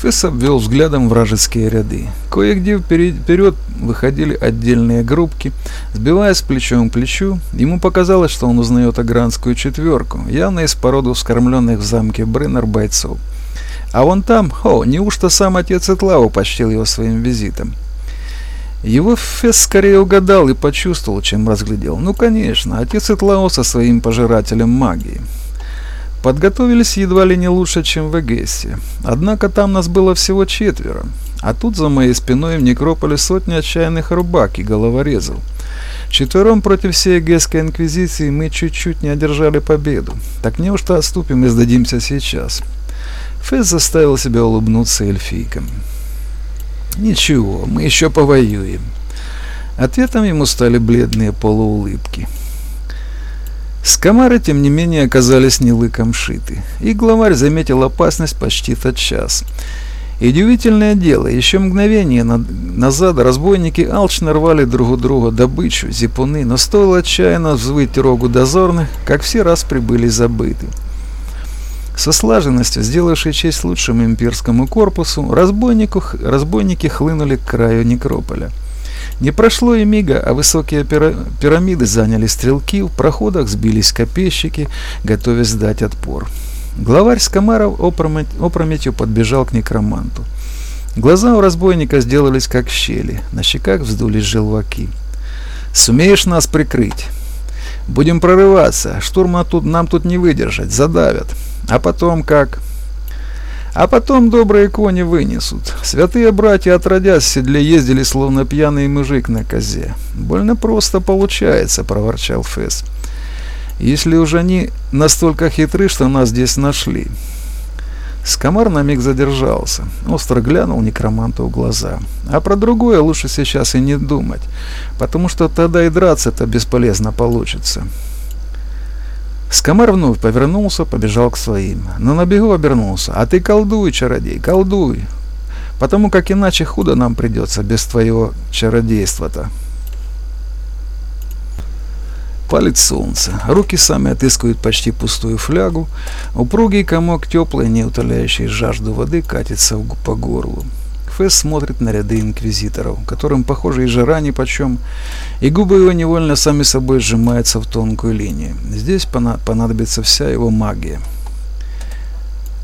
Фесс обвел взглядом вражеские ряды. Кое-где вперед выходили отдельные группки, сбиваясь плечом к плечу. Ему показалось, что он узнает агранскую четверку, явно из породы вскормленных в замке Бреннер бойцов. А вон там, о, неужто сам отец Этлау почтил его своим визитом? Его Фесс скорее угадал и почувствовал, чем разглядел. Ну, конечно, отец Этлау со своим пожирателем магии. Подготовились едва ли не лучше, чем в Эгессе. Однако там нас было всего четверо. А тут за моей спиной в некрополе сотни отчаянных рубак и головорезов. Четвером против всей Эгесской инквизиции мы чуть-чуть не одержали победу. Так неужто отступим и сдадимся сейчас? Фесс заставил себя улыбнуться эльфийкам. «Ничего, мы еще повоюем». Ответом ему стали бледные полуулыбки. Скамары, тем не менее, оказались не лыком шиты, и главарь заметил опасность почти тотчас. И удивительное дело, еще мгновение на назад разбойники алчно рвали друг у друга добычу, зипуны, но стоило отчаянно взвыть рогу дозорных, как все раз прибыли забыты. Со слаженностью, сделавшей честь лучшему имперскому корпусу, разбойники хлынули к краю некрополя. Не прошло и мига, а высокие пирамиды заняли стрелки, в проходах сбились копейщики, готовясь дать отпор. Главарь Скомаров опрометью подбежал к некроманту. Глаза у разбойника сделались как щели, на щеках вздулись желваки. «Сумеешь нас прикрыть?» «Будем прорываться, штурма тут, нам тут не выдержать, задавят. А потом как?» А потом добрые кони вынесут. Святые братья отродясь в седле ездили, словно пьяный мужик на козе. Больно просто получается, проворчал Фэс. Если уж они настолько хитры, что нас здесь нашли. Скомар на миг задержался, остро глянул некроманту в глаза. А про другое лучше сейчас и не думать, потому что тогда и драться-то бесполезно получится. Скомар вновь повернулся, побежал к своим, но на бегу обернулся. «А ты колдуй, чародей, колдуй, потому как иначе худо нам придется без твоего чародейства-то». Палец солнца. Руки сами отыскивают почти пустую флягу. Упругий комок теплой, не утоляющей жажду воды, катится по горлу. Фесс смотрит на ряды инквизиторов, которым, похоже, и жара нипочем, и губы его невольно сами собой сжимаются в тонкую линию. Здесь понадобится вся его магия.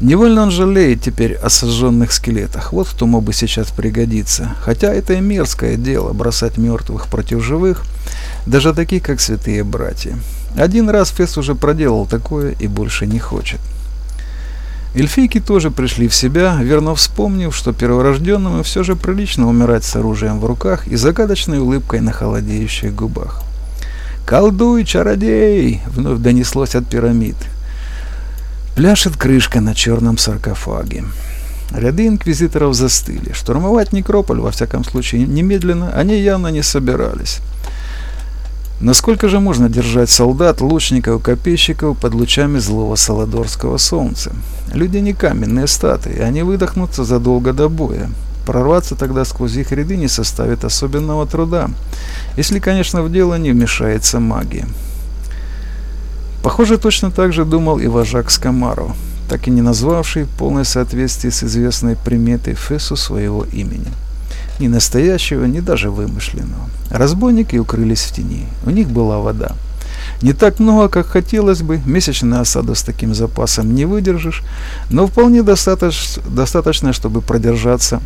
Невольно он жалеет теперь о сожженных скелетах. Вот кто мог бы сейчас пригодиться. Хотя это и мерзкое дело бросать мертвых против живых, даже таких, как святые братья. Один раз Фесс уже проделал такое и больше не хочет. Эльфийки тоже пришли в себя, верно вспомнив, что перворожденному все же прилично умирать с оружием в руках и загадочной улыбкой на холодеющих губах. «Колдуй, чародей!» — вновь донеслось от пирамид. Пляшет крышка на черном саркофаге. Ряды инквизиторов застыли. Штурмовать некрополь, во всяком случае, немедленно, они явно не собирались. Насколько же можно держать солдат, лучников, копейщиков под лучами злого саладорского солнца? Люди не каменные статуи, они выдохнутся задолго до боя. Прорваться тогда сквозь их ряды не составит особенного труда, если, конечно, в дело не вмешается магия. Похоже, точно так же думал и вожак Скамаров, так и не назвавший в полное соответствие с известной приметой Фесу своего имени ни настоящего, ни даже вымышленного. Разбойники укрылись в тени. У них была вода. Не так много, как хотелось бы, месячный осаду с таким запасом не выдержишь, но вполне достаточно, достаточно, чтобы продержаться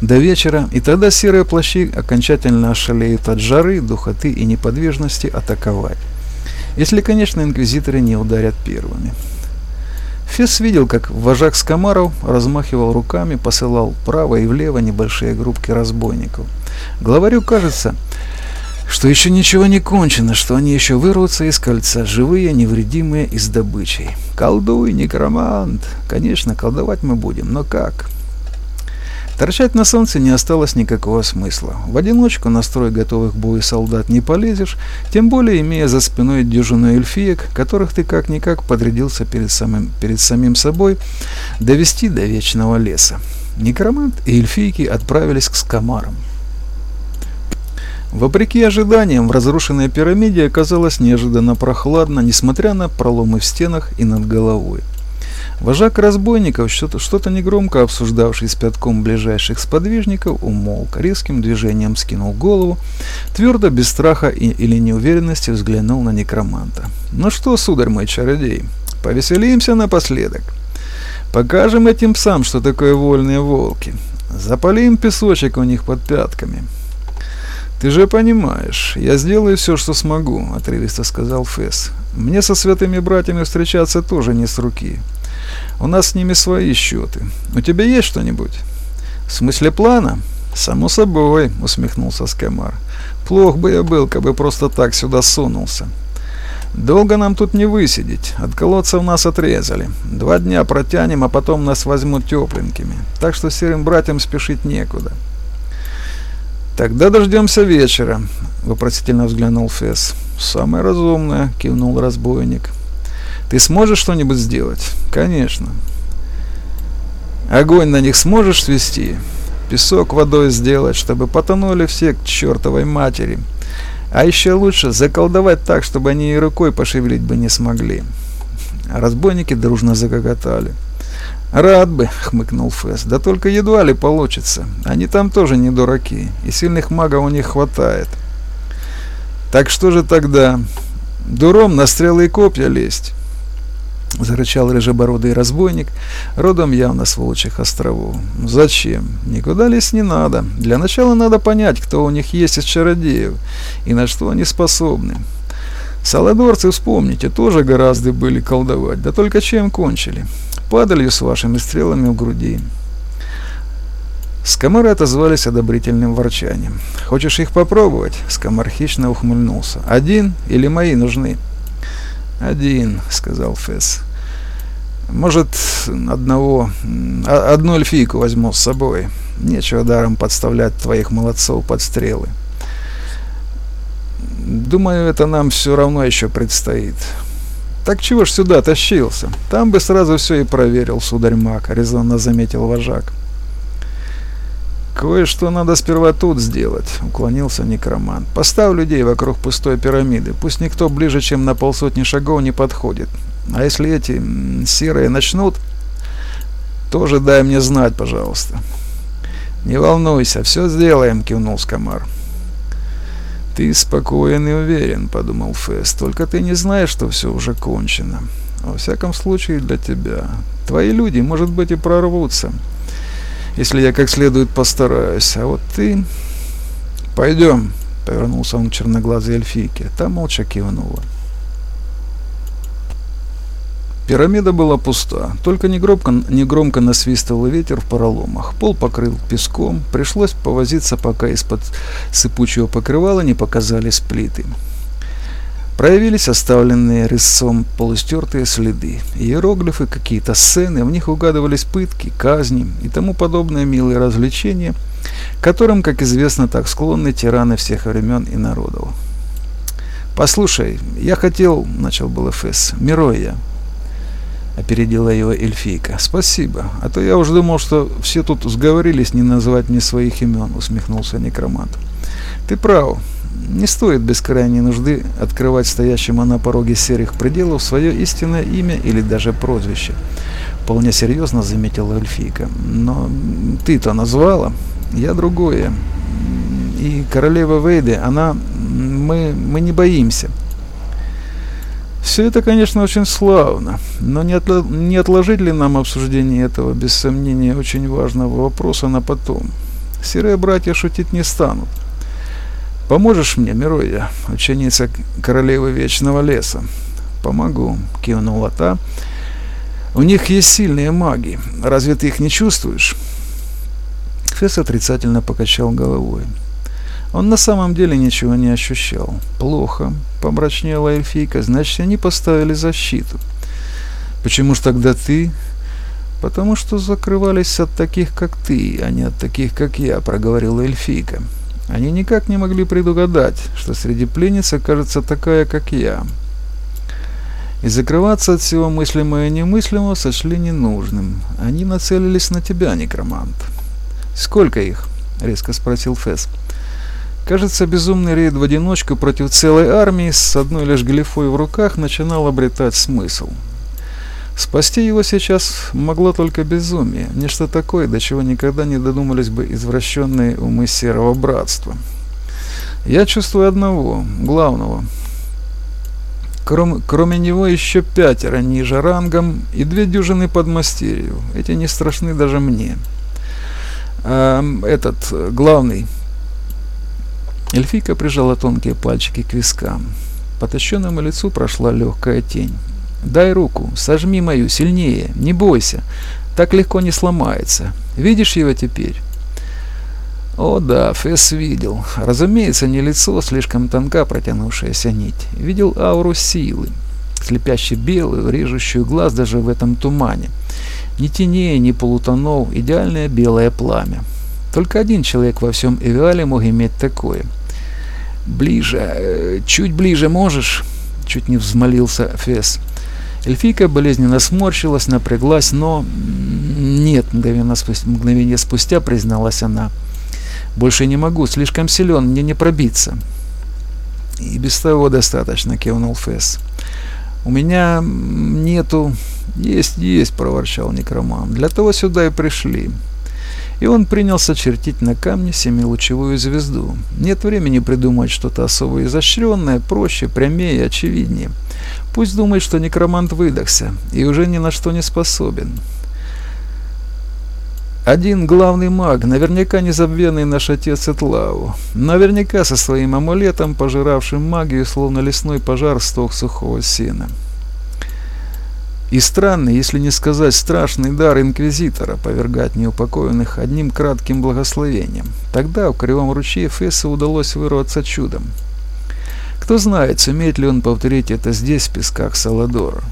до вечера, и тогда серые плащи окончательно ошалеют от жары, духоты и неподвижности атаковать. Если, конечно, инквизиторы не ударят первыми. Фес видел, как вожак Скомаров размахивал руками, посылал вправо и влево небольшие группки разбойников. Главарю кажется, что еще ничего не кончено, что они еще вырвутся из кольца, живые, невредимые и с добычей. Колдуй, некромант! Конечно, колдовать мы будем, но как? Торчать на солнце не осталось никакого смысла. В одиночку на строй готовых бою солдат не полезешь, тем более имея за спиной дюжину эльфиек, которых ты как-никак подрядился перед самим, перед самим собой довести до вечного леса. Некромант и эльфийки отправились к скамарам. Вопреки ожиданиям, в разрушенной пирамиде оказалось неожиданно прохладно, несмотря на проломы в стенах и над головой. Вожак разбойников, что-то, что-то негромко обсуждавший с пятком ближайших сподвижников, умолк, резким движением скинул голову, твердо, без страха и, или неуверенности взглянул на некроманта. «Ну что, сударь мой чародей, повеселимся напоследок. Покажем этим псам, что такое вольные волки. Запалим песочек у них под пятками». «Ты же понимаешь, я сделаю все, что смогу», — отрывисто сказал Фесс. «Мне со святыми братьями встречаться тоже не с руки. У нас с ними свои счеты. У тебя есть что-нибудь?» «В смысле плана?» «Само собой», — усмехнулся Скамар. «Плох бы я был, как бы просто так сюда сунулся. Долго нам тут не высидеть. От колодцев нас отрезали. Два дня протянем, а потом нас возьмут тепленькими. Так что серым братьям спешить некуда». «Тогда дождемся вечера», — вопросительно взглянул Фесс. «Самое разумное», — кивнул разбойник. «Ты сможешь что-нибудь сделать?» «Конечно». «Огонь на них сможешь свести?» «Песок водой сделать, чтобы потонули все к чертовой матери. А еще лучше заколдовать так, чтобы они и рукой пошевелить бы не смогли». Разбойники дружно загоготали. «Рад бы», — хмыкнул Фэс, — «да только едва ли получится. Они там тоже не дураки, и сильных магов у них хватает». «Так что же тогда? Дуром на стрелы и копья лезть?» — зарычал рыжебородый разбойник, родом явно с Волчьих островов. «Зачем? Никуда лезть не надо. Для начала надо понять, кто у них есть из чародеев и на что они способны. Саладорцы, вспомните, тоже гораздо были колдовать, да только чем кончили? падалью с вашими стрелами в груди. Скомары отозвались одобрительным ворчанием. «Хочешь их попробовать?» Скомар хищно ухмыльнулся. «Один или мои нужны?» «Один», — сказал Фесс. «Может, одного... А, одну эльфийку возьму с собой. Нечего даром подставлять твоих молодцов под стрелы. Думаю, это нам все равно еще предстоит». «Так чего ж сюда тащился? Там бы сразу все и проверил, сударь Мак», — резонно заметил вожак. «Кое-что надо сперва тут сделать», — уклонился некромант. «Поставь людей вокруг пустой пирамиды. Пусть никто ближе, чем на полсотни шагов, не подходит. А если эти серые начнут, тоже дай мне знать, пожалуйста». «Не волнуйся, все сделаем», — кивнул Скамар. «Ты спокоен и уверен», — подумал Фэс, — «только ты не знаешь, что все уже кончено. Во всяком случае для тебя. Твои люди, может быть, и прорвутся, если я как следует постараюсь. А вот ты...» «Пойдем», — повернулся он к черноглазой эльфийке. Та молча кивнула. Пирамида была пуста, только негромко, негромко насвистывал ветер в пороломах. Пол покрыл песком, пришлось повозиться, пока из-под сыпучего покрывала не показались плиты. Проявились оставленные резцом полустертые следы, иероглифы, какие-то сцены, в них угадывались пытки, казни и тому подобное милые развлечения, которым, как известно, так склонны тираны всех времен и народов. «Послушай, я хотел...» — начал был Эфес. «Мироя, опередила его эльфийка. «Спасибо, а то я уж думал, что все тут сговорились не называть мне своих имен», — усмехнулся некромант. «Ты прав. Не стоит без крайней нужды открывать стоящему на пороге серых пределов свое истинное имя или даже прозвище», — вполне серьезно заметила эльфийка. «Но ты-то назвала, я другое. И королева Вейды, она... Мы, мы не боимся». Все это, конечно, очень славно, но не, отла не отложить ли нам обсуждение этого, без сомнения, очень важного вопроса на потом? Серые братья шутить не станут. «Поможешь мне, Мироя, ученица королевы Вечного Леса?» «Помогу», — кивнула та. «У них есть сильные маги. Разве ты их не чувствуешь?» Фесс отрицательно покачал головой. Он на самом деле ничего не ощущал. Плохо. Помрачнела эльфийка. Значит, они поставили защиту. Почему ж тогда ты? Потому что закрывались от таких, как ты, а не от таких, как я, проговорила эльфийка. Они никак не могли предугадать, что среди пленниц окажется такая, как я. И закрываться от всего мыслимого и немыслимого сочли ненужным. Они нацелились на тебя, некромант. «Сколько их?» — резко спросил Фесс. Кажется, безумный рейд в одиночку против целой армии с одной лишь глифой в руках начинал обретать смысл. Спасти его сейчас могло только безумие, нечто такое, до чего никогда не додумались бы извращенные умы Серого Братства. Я чувствую одного, главного. Кром, кроме него еще пятеро ниже рангом и две дюжины подмастерью. Эти не страшны даже мне. А, этот, главный. Эльфийка прижала тонкие пальчики к вискам. По тощенному лицу прошла легкая тень. Дай руку, сожми мою сильнее, не бойся. Так легко не сломается. Видишь его теперь? О да, Фесс видел. Разумеется, не лицо, слишком тонка протянувшаяся нить. Видел ауру силы, слепяще белую, режущую глаз даже в этом тумане. Ни теней, ни полутонов, идеальное белое пламя. Только один человек во всем Эвиале мог иметь такое. «Ближе, э, чуть ближе можешь?» Чуть не взмолился Фесс. Эльфийка болезненно сморщилась, напряглась, но... Нет, мгновенно спустя, мгновение спустя призналась она. Больше не могу, слишком силен, мне не пробиться. И без того достаточно, кивнул Фесс. У меня нету... Есть, есть, проворчал некроман. Для того сюда и пришли. И он принялся чертить на камне семилучевую звезду. Нет времени придумать что-то особо изощренное, проще, прямее, очевиднее. Пусть думает, что некромант выдохся и уже ни на что не способен. Один главный маг, наверняка незабвенный наш отец Этлау, наверняка со своим амулетом, пожиравшим магию, словно лесной пожар сток сухого сена. И странный, если не сказать страшный дар инквизитора повергать неупокоенных одним кратким благословением. Тогда в Кривом ручье Фесса удалось вырваться чудом. Кто знает, сумеет ли он повторить это здесь, в песках Саладора.